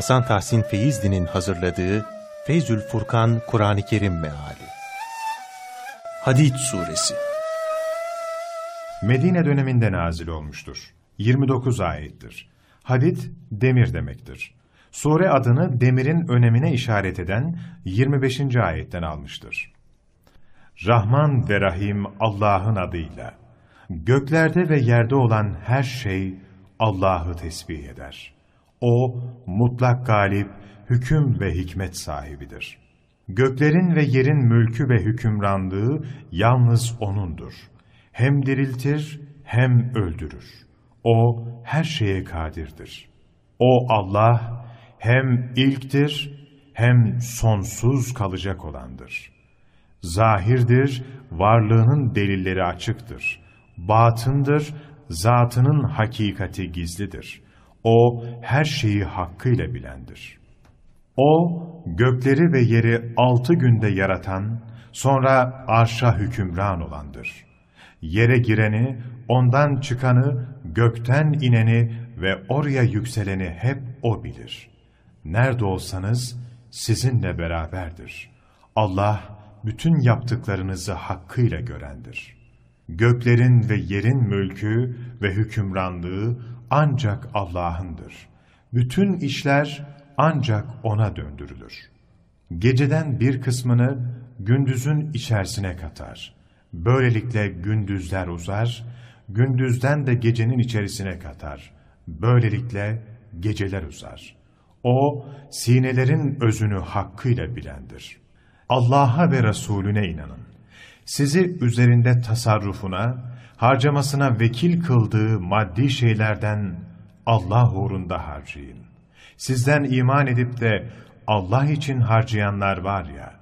Hasan Tahsin Feyzli'nin hazırladığı Feyzül Furkan Kur'an-ı Kerim Meali Hadid Suresi Medine döneminde nazil olmuştur. 29 ayettir. Hadid, demir demektir. Sure adını demirin önemine işaret eden 25. ayetten almıştır. Rahman ve Rahim Allah'ın adıyla. Göklerde ve yerde olan her şey Allah'ı tesbih eder. O, mutlak galip, hüküm ve hikmet sahibidir. Göklerin ve yerin mülkü ve hükümranlığı yalnız O'nundur. Hem diriltir hem öldürür. O her şeye kadirdir. O Allah hem ilktir hem sonsuz kalacak olandır. Zahirdir, varlığının delilleri açıktır. Batındır, zatının hakikati gizlidir. O her şeyi hakkıyla bilendir. O gökleri ve yeri altı günde yaratan, sonra arşa hükümran olandır. Yere gireni, ondan çıkanı, gökten ineni ve oraya yükseleni hep O bilir. Nerede olsanız sizinle beraberdir. Allah bütün yaptıklarınızı hakkıyla görendir. Göklerin ve yerin mülkü ve hükümranlığı ancak Allah'ındır. Bütün işler ancak O'na döndürülür. Geceden bir kısmını gündüzün içerisine katar. Böylelikle gündüzler uzar, gündüzden de gecenin içerisine katar. Böylelikle geceler uzar. O, sinelerin özünü hakkıyla bilendir. Allah'a ve Resulüne inanın. Sizi üzerinde tasarrufuna, harcamasına vekil kıldığı maddi şeylerden Allah uğrunda harcayın. Sizden iman edip de Allah için harcayanlar var ya,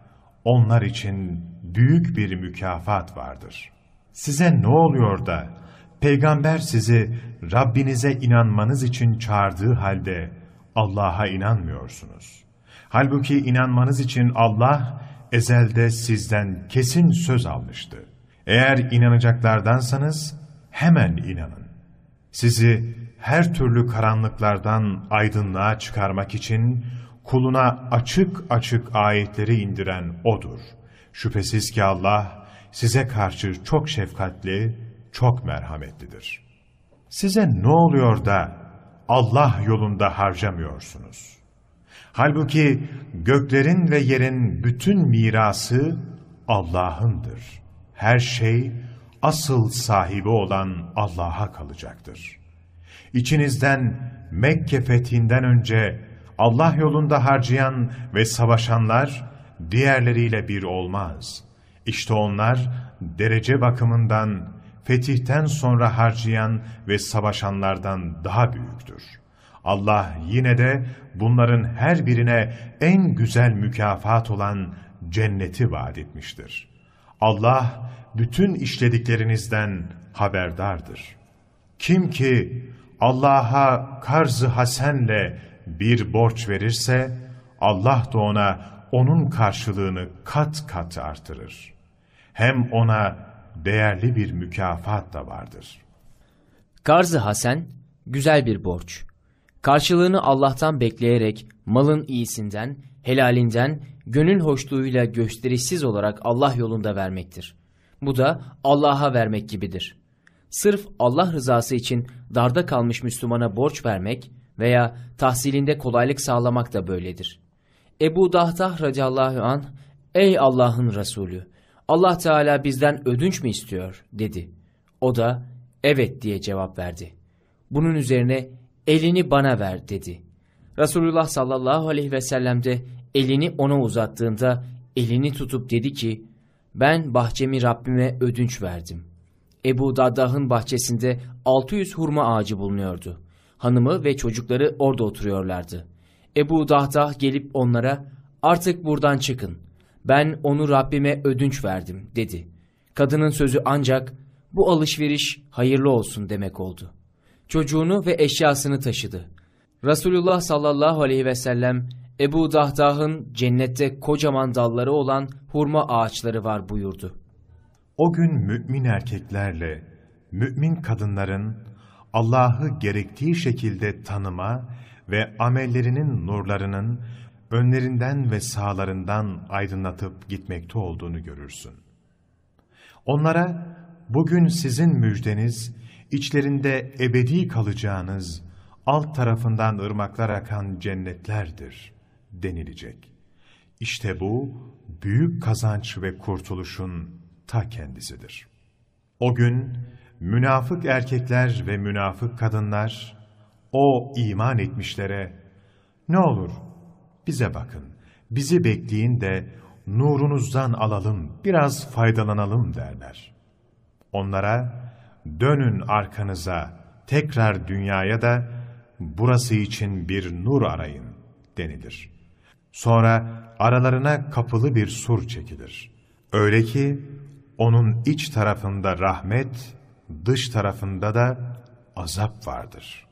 onlar için büyük bir mükafat vardır. Size ne oluyor da, peygamber sizi Rabbinize inanmanız için çağırdığı halde Allah'a inanmıyorsunuz. Halbuki inanmanız için Allah ezelde sizden kesin söz almıştı. Eğer inanacaklardansanız hemen inanın. Sizi her türlü karanlıklardan aydınlığa çıkarmak için kuluna açık açık ayetleri indiren O'dur. Şüphesiz ki Allah size karşı çok şefkatli, çok merhametlidir. Size ne oluyor da Allah yolunda harcamıyorsunuz? Halbuki göklerin ve yerin bütün mirası Allah'ındır. Her şey asıl sahibi olan Allah'a kalacaktır. İçinizden Mekke fethinden önce Allah yolunda harcayan ve savaşanlar diğerleriyle bir olmaz. İşte onlar derece bakımından fetihten sonra harcayan ve savaşanlardan daha büyüktür. Allah yine de bunların her birine en güzel mükafat olan cenneti vaat etmiştir. Allah bütün işlediklerinizden haberdardır. Kim ki Allah'a karz-ı hasenle bir borç verirse, Allah da ona onun karşılığını kat kat artırır. Hem ona değerli bir mükafat da vardır. Karz-ı hasen, güzel bir borç. Karşılığını Allah'tan bekleyerek malın iyisinden, helalinden, gönül hoşluğuyla gösterişsiz olarak Allah yolunda vermektir. Bu da Allah'a vermek gibidir. Sırf Allah rızası için darda kalmış Müslümana borç vermek veya tahsilinde kolaylık sağlamak da böyledir. Ebu Dahtah radıyallahu an ''Ey Allah'ın Resulü, Allah Teala bizden ödünç mü istiyor?'' dedi. O da ''Evet'' diye cevap verdi. Bunun üzerine elini bana ver dedi. Resulullah sallallahu aleyhi ve sellem de elini ona uzattığında elini tutup dedi ki ben bahçemi Rabbime ödünç verdim. Ebu Daddah'ın bahçesinde 600 hurma ağacı bulunuyordu. Hanımı ve çocukları orada oturuyorlardı. Ebu Dahdah gelip onlara artık buradan çıkın. Ben onu Rabbime ödünç verdim dedi. Kadının sözü ancak bu alışveriş hayırlı olsun demek oldu. Çocuğunu ve eşyasını taşıdı. Resulullah sallallahu aleyhi ve sellem Ebu Dahdah'ın cennette kocaman dalları olan hurma ağaçları var buyurdu. O gün mümin erkeklerle mümin kadınların Allah'ı gerektiği şekilde tanıma ve amellerinin nurlarının önlerinden ve sağlarından aydınlatıp gitmekte olduğunu görürsün. Onlara bugün sizin müjdeniz, içlerinde ebedi kalacağınız, alt tarafından ırmaklar akan cennetlerdir denilecek. İşte bu büyük kazanç ve kurtuluşun ta kendisidir. O gün münafık erkekler ve münafık kadınlar o iman etmişlere ne olur bize bakın, bizi bekleyin de nurunuzdan alalım, biraz faydalanalım derler. Onlara dönün arkanıza, tekrar dünyaya da burası için bir nur arayın denilir. Sonra aralarına kapılı bir sur çekilir. Öyle ki onun iç tarafında rahmet, dış tarafında da azap vardır.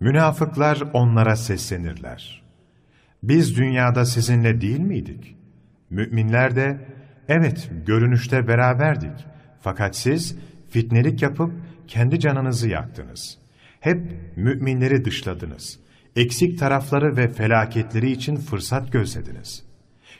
Münafıklar onlara seslenirler. Biz dünyada sizinle değil miydik? Müminler de, evet görünüşte beraberdik. Fakat siz fitnelik yapıp kendi canınızı yaktınız. Hep müminleri dışladınız. Eksik tarafları ve felaketleri için fırsat gözlediniz.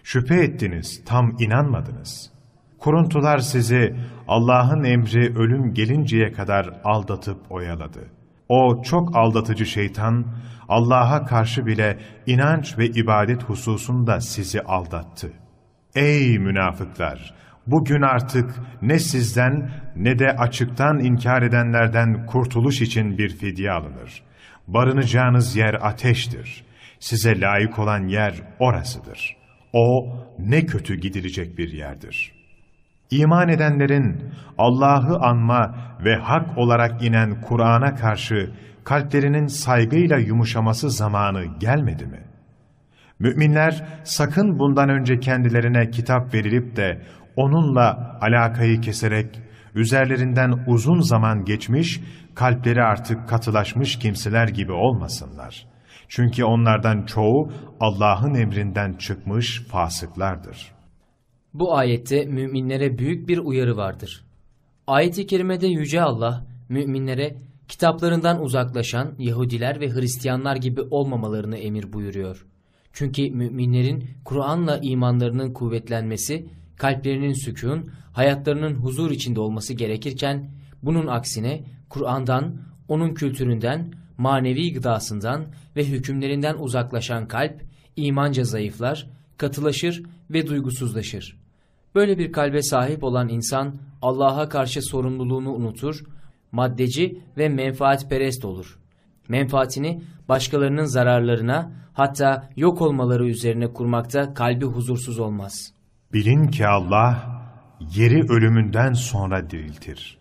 Şüphe ettiniz, tam inanmadınız. Kuruntular sizi Allah'ın emri ölüm gelinceye kadar aldatıp oyaladı. O çok aldatıcı şeytan, Allah'a karşı bile inanç ve ibadet hususunda sizi aldattı. Ey münafıklar! Bugün artık ne sizden ne de açıktan inkar edenlerden kurtuluş için bir fidye alınır. Barınacağınız yer ateştir. Size layık olan yer orasıdır. O ne kötü gidilecek bir yerdir. İman edenlerin Allah'ı anma ve hak olarak inen Kur'an'a karşı kalplerinin saygıyla yumuşaması zamanı gelmedi mi? Müminler sakın bundan önce kendilerine kitap verilip de onunla alakayı keserek üzerlerinden uzun zaman geçmiş, kalpleri artık katılaşmış kimseler gibi olmasınlar. Çünkü onlardan çoğu Allah'ın emrinden çıkmış fasıklardır. Bu ayette müminlere büyük bir uyarı vardır. Ayet-i kerimede Yüce Allah, müminlere kitaplarından uzaklaşan Yahudiler ve Hristiyanlar gibi olmamalarını emir buyuruyor. Çünkü müminlerin Kur'an'la imanlarının kuvvetlenmesi, kalplerinin sükun, hayatlarının huzur içinde olması gerekirken, bunun aksine Kur'an'dan, onun kültüründen, manevi gıdasından ve hükümlerinden uzaklaşan kalp, imanca zayıflar, katılaşır ve duygusuzlaşır. Böyle bir kalbe sahip olan insan Allah'a karşı sorumluluğunu unutur, maddeci ve menfaatperest olur. Menfaatini başkalarının zararlarına hatta yok olmaları üzerine kurmakta kalbi huzursuz olmaz. Bilin ki Allah yeri ölümünden sonra diriltir.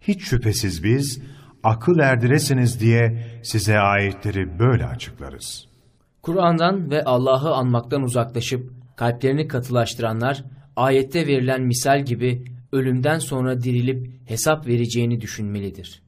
Hiç şüphesiz biz akıl erdiresiniz diye size ayetleri böyle açıklarız. Kur'an'dan ve Allah'ı anmaktan uzaklaşıp kalplerini katılaştıranlar ayette verilen misal gibi ölümden sonra dirilip hesap vereceğini düşünmelidir.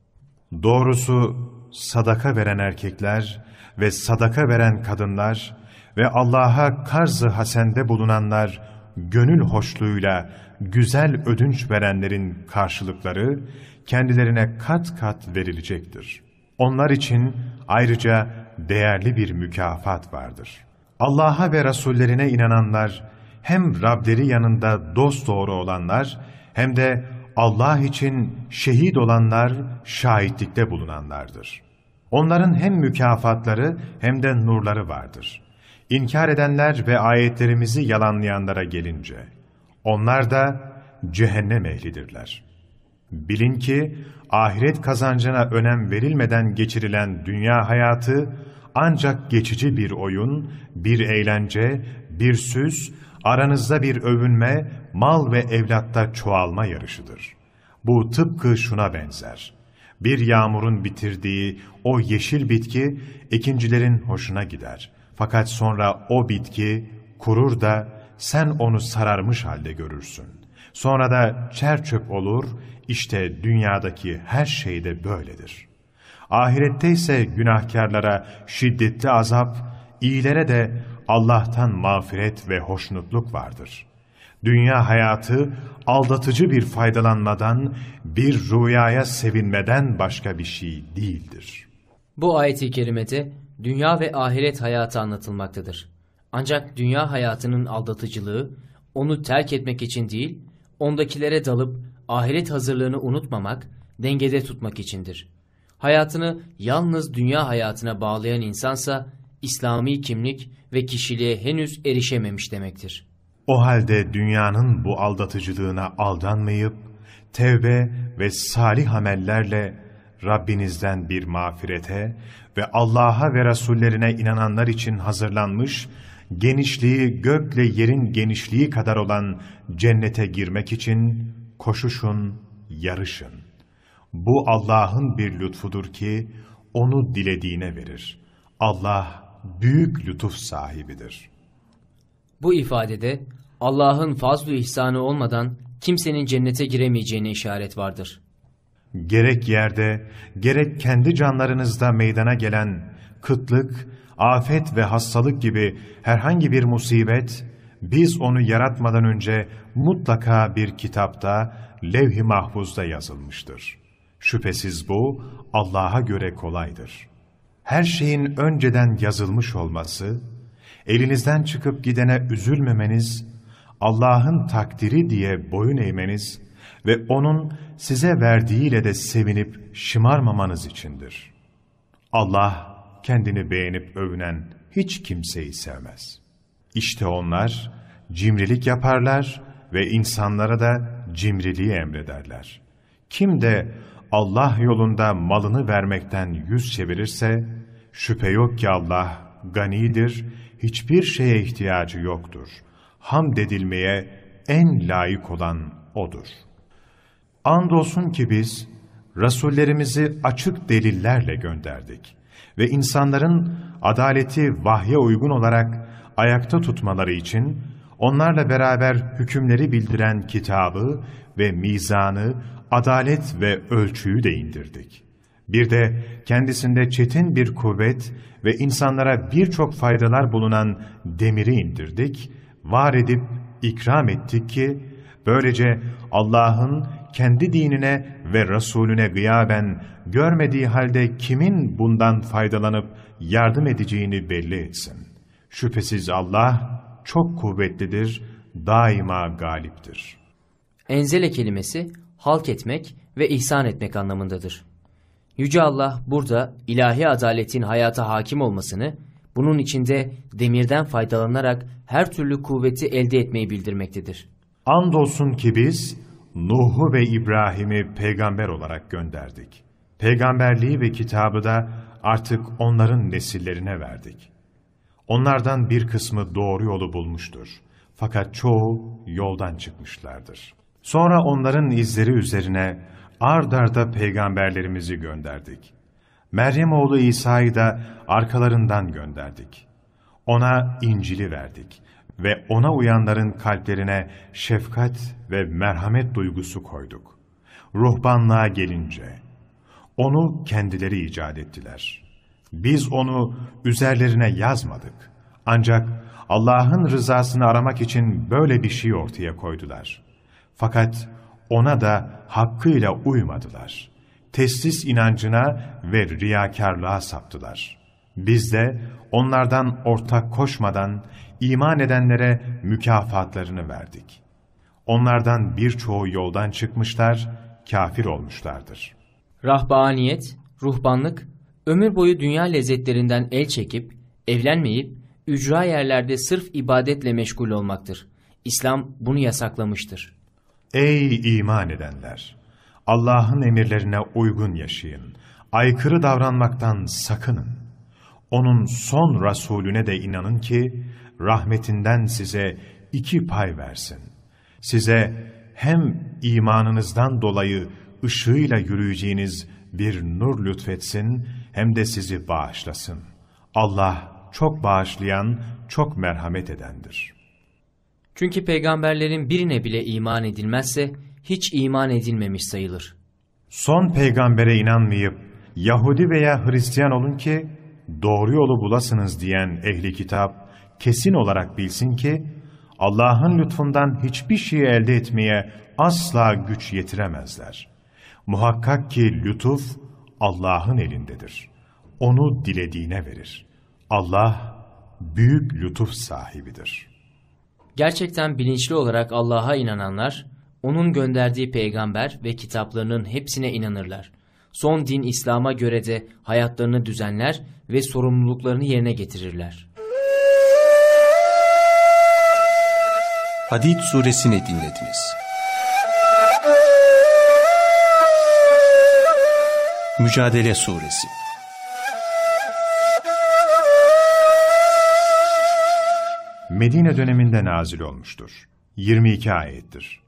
Doğrusu sadaka veren erkekler ve sadaka veren kadınlar ve Allah'a karz-ı hasende bulunanlar gönül hoşluğuyla güzel ödünç verenlerin karşılıkları kendilerine kat kat verilecektir. Onlar için ayrıca değerli bir mükafat vardır. Allah'a ve Resullerine inananlar hem Rableri yanında dosdoğru olanlar hem de Allah için şehit olanlar şahitlikte bulunanlardır. Onların hem mükafatları hem de nurları vardır. İnkar edenler ve ayetlerimizi yalanlayanlara gelince, onlar da cehennem ehlidirler. Bilin ki ahiret kazancına önem verilmeden geçirilen dünya hayatı ancak geçici bir oyun, bir eğlence, bir süs, aranızda bir övünme, mal ve evlatta çoğalma yarışıdır. Bu tıpkı şuna benzer. Bir yağmurun bitirdiği o yeşil bitki ikincilerin hoşuna gider. Fakat sonra o bitki kurur da sen onu sararmış halde görürsün. Sonra da çer çöp olur, işte dünyadaki her şey de böyledir. Ahirette ise günahkarlara şiddetli azap, iyilere de Allah'tan mağfiret ve hoşnutluk vardır. Dünya hayatı aldatıcı bir faydalanmadan, bir rüyaya sevinmeden başka bir şey değildir. Bu ayet-i kerimede dünya ve ahiret hayatı anlatılmaktadır. Ancak dünya hayatının aldatıcılığı onu terk etmek için değil, ondakilere dalıp ahiret hazırlığını unutmamak, dengede tutmak içindir. Hayatını yalnız dünya hayatına bağlayan insansa İslami kimlik ve kişiliğe henüz erişememiş demektir. O halde dünyanın bu aldatıcılığına aldanmayıp, tevbe ve salih amellerle Rabbinizden bir mağfirete ve Allah'a ve Resullerine inananlar için hazırlanmış, genişliği gökle yerin genişliği kadar olan cennete girmek için koşuşun, yarışın. Bu Allah'ın bir lütfudur ki, onu dilediğine verir. Allah büyük lütuf sahibidir. Bu ifadede Allah'ın fazlu ihsanı olmadan kimsenin cennete giremeyeceğine işaret vardır. Gerek yerde, gerek kendi canlarınızda meydana gelen kıtlık, afet ve hastalık gibi herhangi bir musibet, biz onu yaratmadan önce mutlaka bir kitapta, levh-i mahfuzda yazılmıştır. Şüphesiz bu Allah'a göre kolaydır. Her şeyin önceden yazılmış olması, elinizden çıkıp gidene üzülmemeniz, Allah'ın takdiri diye boyun eğmeniz ve O'nun size verdiğiyle de sevinip şımarmamanız içindir. Allah kendini beğenip övünen hiç kimseyi sevmez. İşte onlar cimrilik yaparlar ve insanlara da cimriliği emrederler. Kim de Allah yolunda malını vermekten yüz çevirirse, şüphe yok ki Allah ganidir, hiçbir şeye ihtiyacı yoktur. Hamd edilmeye en layık olan O'dur. Andolsun ki biz, Rasullerimizi açık delillerle gönderdik ve insanların adaleti vahye uygun olarak ayakta tutmaları için onlarla beraber hükümleri bildiren kitabı ve mizanı, adalet ve ölçüyü de indirdik. Bir de kendisinde çetin bir kuvvet ve insanlara birçok faydalar bulunan demiri indirdik, var edip ikram ettik ki, böylece Allah'ın kendi dinine ve Resulüne gıyaben görmediği halde kimin bundan faydalanıp yardım edeceğini belli etsin. Şüphesiz Allah çok kuvvetlidir, daima galiptir. Enzele kelimesi halk etmek ve ihsan etmek anlamındadır. Yüce Allah burada ilahi adaletin hayata hakim olmasını, bunun içinde demirden faydalanarak her türlü kuvveti elde etmeyi bildirmektedir. Andolsun ki biz Nuh'u ve İbrahim'i peygamber olarak gönderdik. Peygamberliği ve kitabı da artık onların nesillerine verdik. Onlardan bir kısmı doğru yolu bulmuştur. Fakat çoğu yoldan çıkmışlardır. Sonra onların izleri üzerine ard arda peygamberlerimizi gönderdik. Meryem oğlu İsa'yı da arkalarından gönderdik. Ona İncil'i verdik ve ona uyanların kalplerine şefkat ve merhamet duygusu koyduk. Ruhbanlığa gelince, onu kendileri icat ettiler. Biz onu üzerlerine yazmadık. Ancak Allah'ın rızasını aramak için böyle bir şey ortaya koydular. Fakat ona da hakkıyla uymadılar. Teslis inancına ve riyakarlığa saptılar. Biz de onlardan ortak koşmadan iman edenlere mükafatlarını verdik. Onlardan birçoğu yoldan çıkmışlar, kafir olmuşlardır. Rahbaniyet, ruhbanlık, ömür boyu dünya lezzetlerinden el çekip, evlenmeyip, ücra yerlerde sırf ibadetle meşgul olmaktır. İslam bunu yasaklamıştır. Ey iman edenler! Allah'ın emirlerine uygun yaşayın. Aykırı davranmaktan sakının. Onun son Resulüne de inanın ki, rahmetinden size iki pay versin. Size hem imanınızdan dolayı ışığıyla yürüyeceğiniz bir nur lütfetsin, hem de sizi bağışlasın. Allah çok bağışlayan, çok merhamet edendir. Çünkü peygamberlerin birine bile iman edilmezse, hiç iman edilmemiş sayılır. Son peygambere inanmayıp, Yahudi veya Hristiyan olun ki, doğru yolu bulasınız diyen ehli kitap, kesin olarak bilsin ki, Allah'ın lütfundan hiçbir şey elde etmeye asla güç yetiremezler. Muhakkak ki lütuf Allah'ın elindedir. Onu dilediğine verir. Allah büyük lütuf sahibidir. Gerçekten bilinçli olarak Allah'a inananlar, O'nun gönderdiği peygamber ve kitaplarının hepsine inanırlar. Son din İslam'a göre de hayatlarını düzenler ve sorumluluklarını yerine getirirler. Hadid suresini dinlediniz. Mücadele suresi Medine döneminde nazil olmuştur. 22 ayettir.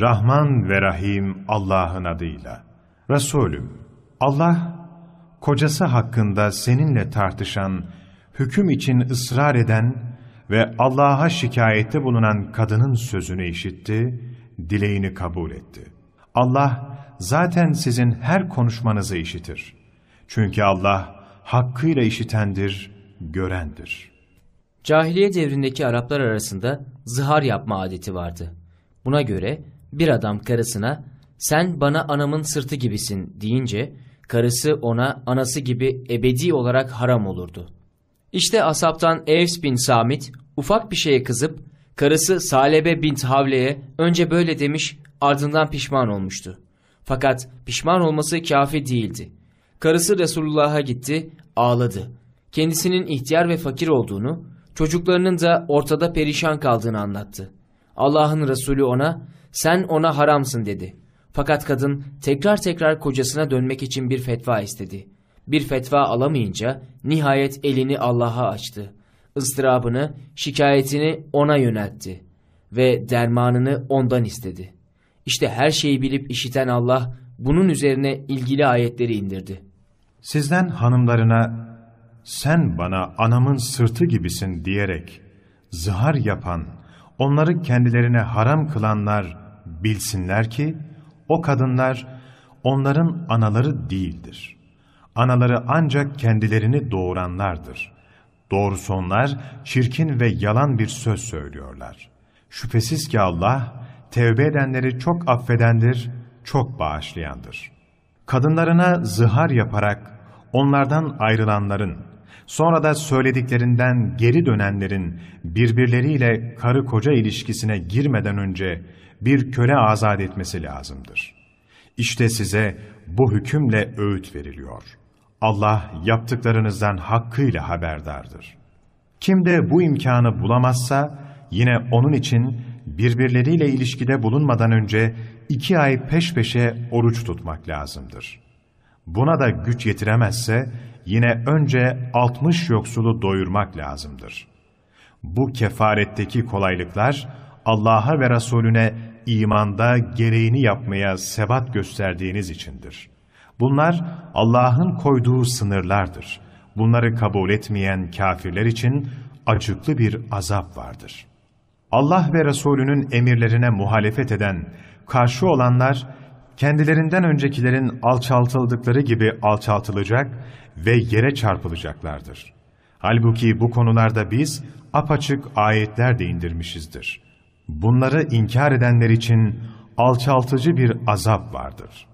Rahman ve Rahim Allah'ın adıyla. Resulüm, Allah, kocası hakkında seninle tartışan, hüküm için ısrar eden ve Allah'a şikayette bulunan kadının sözünü işitti, dileğini kabul etti. Allah, zaten sizin her konuşmanızı işitir. Çünkü Allah, hakkıyla işitendir, görendir.'' Cahiliye devrindeki Araplar arasında zihar yapma adeti vardı. Buna göre bir adam karısına sen bana anamın sırtı gibisin deyince karısı ona anası gibi ebedi olarak haram olurdu. İşte asaptan Evs bin Samit ufak bir şeye kızıp karısı Salebe bint Havle'ye önce böyle demiş ardından pişman olmuştu. Fakat pişman olması kafi değildi. Karısı Resulullah'a gitti ağladı. Kendisinin ihtiyar ve fakir olduğunu çocuklarının da ortada perişan kaldığını anlattı. Allah'ın Resulü ona sen ona haramsın dedi. Fakat kadın tekrar tekrar kocasına dönmek için bir fetva istedi. Bir fetva alamayınca nihayet elini Allah'a açtı. Istırabını, şikayetini ona yöneltti ve dermanını ondan istedi. İşte her şeyi bilip işiten Allah bunun üzerine ilgili ayetleri indirdi. Sizden hanımlarına sen bana anamın sırtı gibisin diyerek zihar yapan, onları kendilerine haram kılanlar bilsinler ki o kadınlar onların anaları değildir. Anaları ancak kendilerini doğuranlardır. Doğrusu onlar çirkin ve yalan bir söz söylüyorlar. Şüphesiz ki Allah tevbe edenleri çok affedendir, çok bağışlayandır. Kadınlarına zihar yaparak onlardan ayrılanların, Sonra da söylediklerinden geri dönenlerin birbirleriyle karı koca ilişkisine girmeden önce bir köle azat etmesi lazımdır. İşte size bu hükümle öğüt veriliyor. Allah yaptıklarınızdan hakkıyla haberdardır. Kim de bu imkanı bulamazsa yine onun için birbirleriyle ilişkide bulunmadan önce iki ay peş peşe oruç tutmak lazımdır. Buna da güç yetiremezse yine önce 60 yoksulu doyurmak lazımdır. Bu kefaretteki kolaylıklar Allah'a ve Resulüne imanda gereğini yapmaya sebat gösterdiğiniz içindir. Bunlar Allah'ın koyduğu sınırlardır. Bunları kabul etmeyen kafirler için acıklı bir azap vardır. Allah ve Resulünün emirlerine muhalefet eden, karşı olanlar, kendilerinden öncekilerin alçaltıldıkları gibi alçaltılacak ve yere çarpılacaklardır. Halbuki bu konularda biz apaçık ayetler de indirmişizdir. Bunları inkar edenler için alçaltıcı bir azap vardır.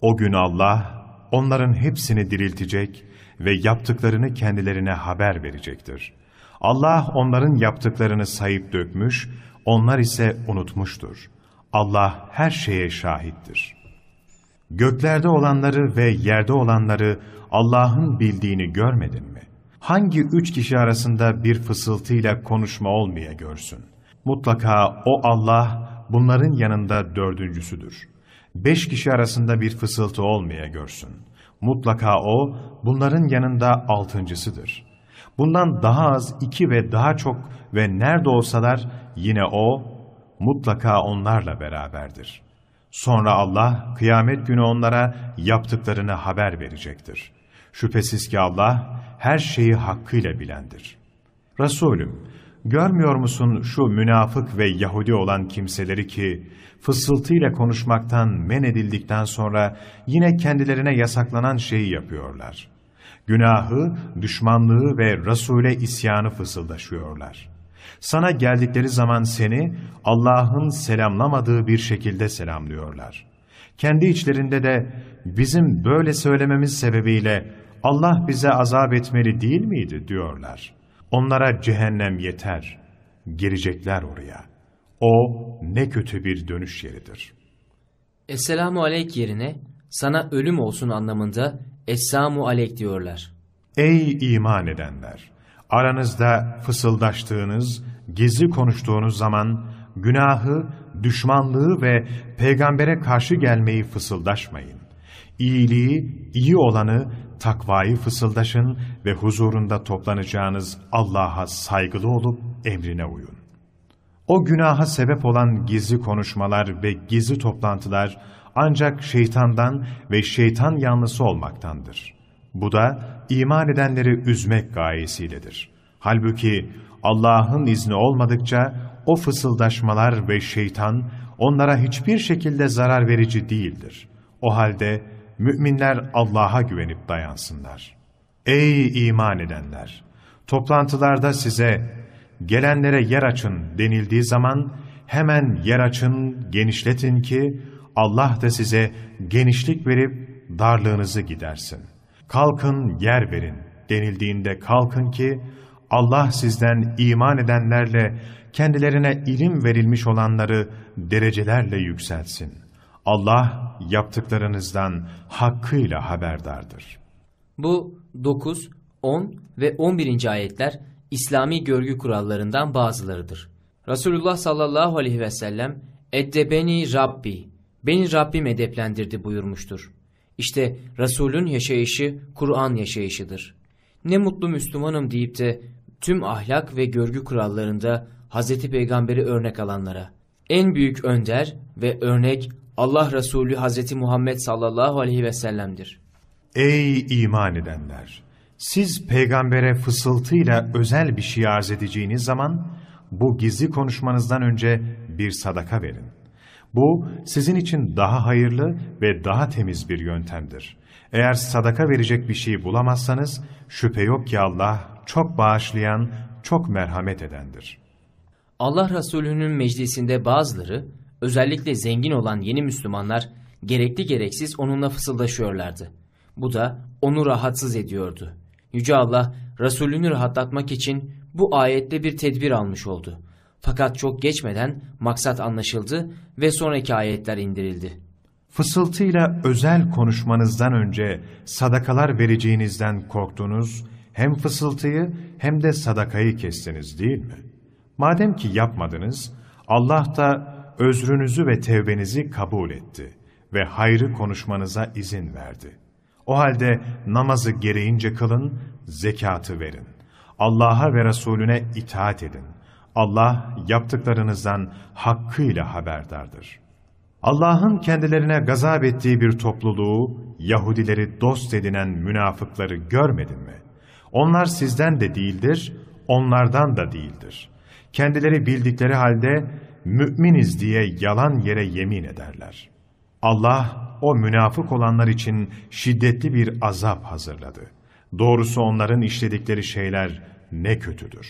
O gün Allah onların hepsini diriltecek ve yaptıklarını kendilerine haber verecektir. Allah onların yaptıklarını sayıp dökmüş, onlar ise unutmuştur. Allah her şeye şahittir. Göklerde olanları ve yerde olanları Allah'ın bildiğini görmedin mi? Hangi üç kişi arasında bir fısıltıyla konuşma olmaya görsün? Mutlaka o Allah bunların yanında dördüncüsüdür. Beş kişi arasında bir fısıltı olmaya görsün. Mutlaka o bunların yanında altıncısıdır. Bundan daha az iki ve daha çok ve nerede olsalar yine o mutlaka onlarla beraberdir. Sonra Allah kıyamet günü onlara yaptıklarını haber verecektir. Şüphesiz ki Allah her şeyi hakkıyla bilendir. Resulüm, görmüyor musun şu münafık ve Yahudi olan kimseleri ki, fısıltıyla konuşmaktan men edildikten sonra yine kendilerine yasaklanan şeyi yapıyorlar. Günahı, düşmanlığı ve Resul'e isyanı fısıldaşıyorlar. Sana geldikleri zaman seni Allah'ın selamlamadığı bir şekilde selamlıyorlar. Kendi içlerinde de bizim böyle söylememiz sebebiyle Allah bize azap etmeli değil miydi diyorlar. Onlara cehennem yeter. Girecekler oraya. O ne kötü bir dönüş yeridir. Esselamu aleyk yerine sana ölüm olsun anlamında Essamu aleyk diyorlar. Ey iman edenler! Aranızda fısıldaştığınız, gizli konuştuğunuz zaman günahı, düşmanlığı ve peygambere karşı gelmeyi fısıldaşmayın. İyiliği, iyi olanı, takvayı fısıldaşın ve huzurunda toplanacağınız Allah'a saygılı olup emrine uyun. O günaha sebep olan gizli konuşmalar ve gizli toplantılar ancak şeytandan ve şeytan yanlısı olmaktandır. Bu da iman edenleri üzmek gayesiyledir. Halbuki Allah'ın izni olmadıkça o fısıldaşmalar ve şeytan onlara hiçbir şekilde zarar verici değildir. O halde müminler Allah'a güvenip dayansınlar. Ey iman edenler! Toplantılarda size gelenlere yer açın denildiği zaman hemen yer açın, genişletin ki Allah da size genişlik verip darlığınızı gidersin. Kalkın yer verin denildiğinde kalkın ki Allah sizden iman edenlerle kendilerine ilim verilmiş olanları derecelerle yükselsin. Allah yaptıklarınızdan hakkıyla haberdardır. Bu 9, 10 ve 11. ayetler İslami görgü kurallarından bazılarıdır. Resulullah sallallahu aleyhi ve sellem Eddebeni Rabbi, beni Rabbim edeplendirdi buyurmuştur. İşte Resulün yaşayışı Kur'an yaşayışıdır. Ne mutlu Müslümanım deyip de tüm ahlak ve görgü kurallarında Hz. Peygamber'i örnek alanlara. En büyük önder ve örnek Allah Resulü Hz. Muhammed sallallahu aleyhi ve sellem'dir. Ey iman edenler! Siz peygambere fısıltıyla özel bir şey arz edeceğiniz zaman bu gizli konuşmanızdan önce bir sadaka verin. Bu sizin için daha hayırlı ve daha temiz bir yöntemdir. Eğer sadaka verecek bir şey bulamazsanız şüphe yok ki Allah çok bağışlayan, çok merhamet edendir. Allah Resulü'nün meclisinde bazıları, özellikle zengin olan yeni Müslümanlar gerekli gereksiz onunla fısıldaşıyorlardı. Bu da onu rahatsız ediyordu. Yüce Allah Resulünü rahatlatmak için bu ayette bir tedbir almış oldu. Fakat çok geçmeden maksat anlaşıldı ve sonraki ayetler indirildi. Fısıltıyla özel konuşmanızdan önce sadakalar vereceğinizden korktunuz, hem fısıltıyı hem de sadakayı kestiniz değil mi? Madem ki yapmadınız, Allah da özrünüzü ve tevbenizi kabul etti ve hayrı konuşmanıza izin verdi. O halde namazı gereğince kılın, zekatı verin. Allah'a ve Resulüne itaat edin. Allah yaptıklarınızdan hakkıyla haberdardır. Allah'ın kendilerine gazap ettiği bir topluluğu, Yahudileri dost edinen münafıkları görmedin mi? Onlar sizden de değildir, onlardan da değildir. Kendileri bildikleri halde müminiz diye yalan yere yemin ederler. Allah o münafık olanlar için şiddetli bir azap hazırladı. Doğrusu onların işledikleri şeyler ne kötüdür.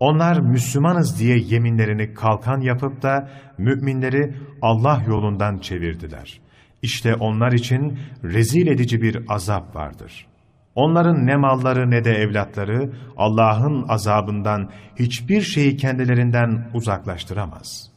Onlar Müslümanız diye yeminlerini kalkan yapıp da müminleri Allah yolundan çevirdiler. İşte onlar için rezil edici bir azap vardır. Onların ne malları ne de evlatları Allah'ın azabından hiçbir şeyi kendilerinden uzaklaştıramaz.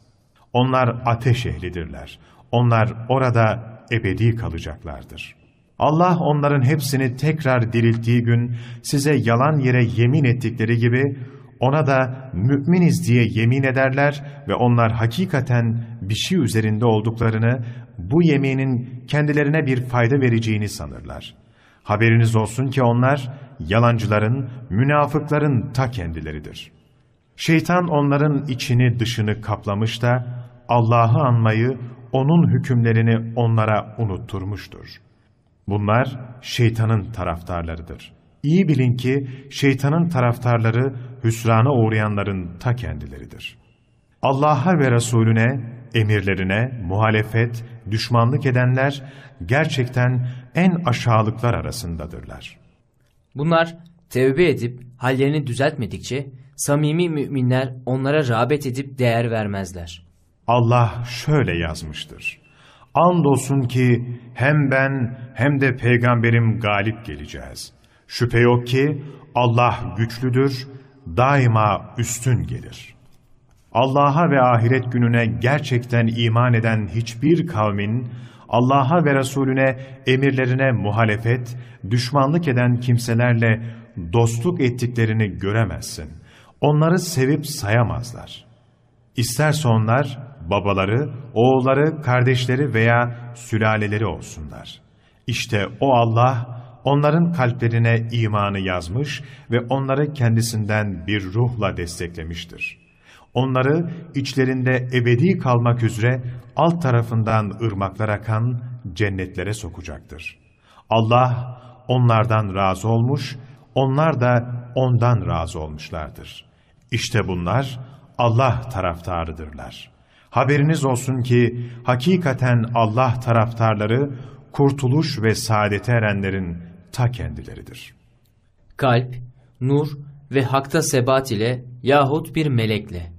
Onlar ateş ehlidirler. Onlar orada ebedi kalacaklardır. Allah onların hepsini tekrar dirilttiği gün size yalan yere yemin ettikleri gibi ona da müminiz diye yemin ederler ve onlar hakikaten bir şey üzerinde olduklarını, bu yeminin kendilerine bir fayda vereceğini sanırlar. Haberiniz olsun ki onlar yalancıların, münafıkların ta kendileridir. Şeytan onların içini dışını kaplamış da Allah'ı anmayı, onun hükümlerini onlara unutturmuştur. Bunlar şeytanın taraftarlarıdır. İyi bilin ki şeytanın taraftarları hüsrana uğrayanların ta kendileridir. Allah'a ve Resulüne, emirlerine muhalefet, düşmanlık edenler gerçekten en aşağılıklar arasındadırlar. Bunlar tevbe edip hallerini düzeltmedikçe samimi müminler onlara rağbet edip değer vermezler. Allah şöyle yazmıştır. Andolsun ki hem ben hem de peygamberim galip geleceğiz. Şüphe yok ki Allah güçlüdür, daima üstün gelir. Allah'a ve ahiret gününe gerçekten iman eden hiçbir kavmin, Allah'a ve Resulüne emirlerine muhalefet, düşmanlık eden kimselerle dostluk ettiklerini göremezsin. Onları sevip sayamazlar. İsterse onlar babaları, oğulları, kardeşleri veya sülaleleri olsunlar. İşte o Allah onların kalplerine imanı yazmış ve onları kendisinden bir ruhla desteklemiştir. Onları içlerinde ebedi kalmak üzere alt tarafından ırmaklar akan cennetlere sokacaktır. Allah onlardan razı olmuş, onlar da ondan razı olmuşlardır. İşte bunlar Allah taraftarıdırlar. Haberiniz olsun ki hakikaten Allah taraftarları kurtuluş ve saadete erenlerin ta kendileridir. Kalp, nur ve hakta sebat ile yahut bir melekle.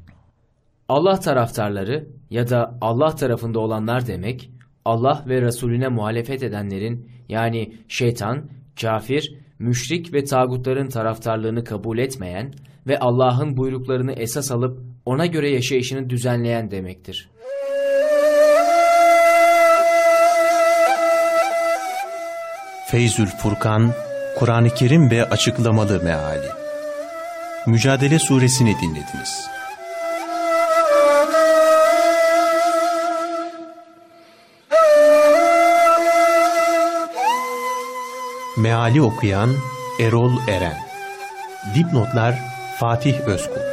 Allah taraftarları ya da Allah tarafında olanlar demek, Allah ve Resulüne muhalefet edenlerin yani şeytan, kafir, müşrik ve tağutların taraftarlığını kabul etmeyen ve Allah'ın buyruklarını esas alıp ona göre yaşayışını düzenleyen demektir. Feyzül Furkan, Kur'an-ı Kerim ve Açıklamalı Meali Mücadele Suresini dinlediniz. Meali okuyan Erol Eren Dipnotlar Fatih Özkul